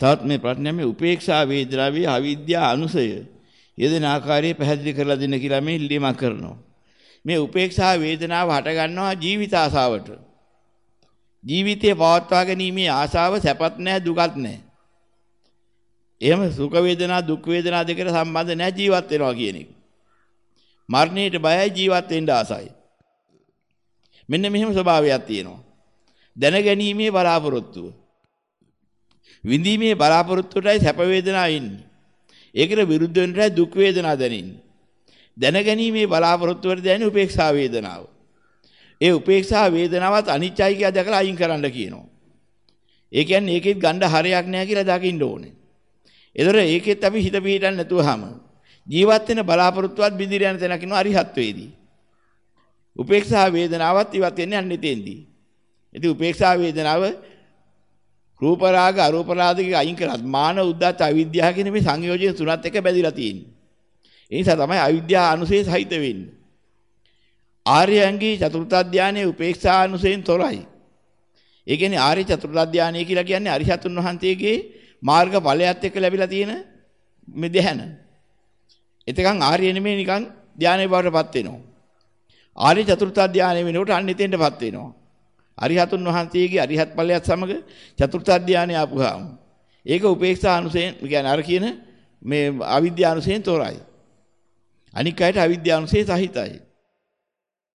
තවත් මේ ප්‍රශ්නය මේ උපේක්ෂා වේදනාවේ අවිද්‍යා අනුසය යෙදෙන ආකාරය පැහැදිලි කරලා දෙන්න කියලා මේ ඉල්ලීමක් කරනවා. මේ උපේක්ෂා වේදනාව හට ගන්නවා ජීවිත ආසාවට. ජීවිතේ පවත්වා ගැනීමේ ආසාව සැපත් නැහැ දුකත් නැහැ. එහෙම සුඛ වේදනා දුක් වේදනා දෙකට සම්බන්ධ නැහැ ජීවත් වෙනවා කියන එක. මරණයට බයයි ජීවත් වෙන්න ආසයි. මෙන්න මෙහෙම ස්වභාවයක් තියෙනවා. දැනගැනීමේ බලාපොරොත්තුව. විඳීමේ බලාපොරොත්තුවටයි සැප වේදනා ඉන්නේ. ඒකට විරුද්ධ වෙන්නටයි දුක් වේදනා දැනෙන්නේ. දැනගැනීමේ බලාපොරොත්තුවට දැනෙන උපේක්ෂා වේදනාව. ඒ උපේක්ෂා වේදනාවත් අනිත්‍යයි කියලා දැකලා අයින් කරන්න කියනවා. ඒ කියන්නේ ඒකෙත් ගණ්ඩ හරයක් නැහැ කියලා දකින්න ඕනේ. ඒතර ඒකෙත් අපි හිත පිහිටන්න නැතුවහම ජීවත් වෙන බලාපොරොත්තුවත් බිඳිර යන තැනක ඉන්න අරිහත් වේදී. උපේක්ෂා වේදනාවත් ඉවත් වෙන්නේ අන්න එතෙන්දී. ඉතින් උපේක්ෂා වේදනාව රූප රාග අරූප රාගික අයින් කරත් මාන උද්දච්ච අවිද්‍යාව කියන මේ සංයෝජන තුනත් එක බැඳිලා තියෙන්නේ. ඒ නිසා තමයි අවිද්‍යාව අනුසේ සහිත වෙන්නේ. ආර්යයන්ගේ චතුර්ථ ධානයේ උපේක්ෂා අනුසයෙන් තොරයි. ඒ කියන්නේ ආර්ය චතුර්ථ ධානය කියලා කියන්නේ අරිහතුන් වහන්සේගේ මාර්ග ඵලයත් එක්ක ලැබිලා තියෙන මෙදෙහන. එතකන් ආර්ය නෙමෙයි නිකන් ධානයේ බවටපත් වෙනවා. ආර්ය චතුර්ථ ධානය වෙනකොට අන්න එතෙන්ටපත් වෙනවා. අරිහතුන් වහන්සේගේ අරිහත් ඵලයත් සමග චතුර්ථ ධානය ආපුහාම ඒක උපේක්ෂා අනුසයෙන් කියන්නේ අර කියන මේ අවිද්‍යානුසයෙන් තොරයි. අනික් අයට අවිද්‍යානුසය සහිතයි.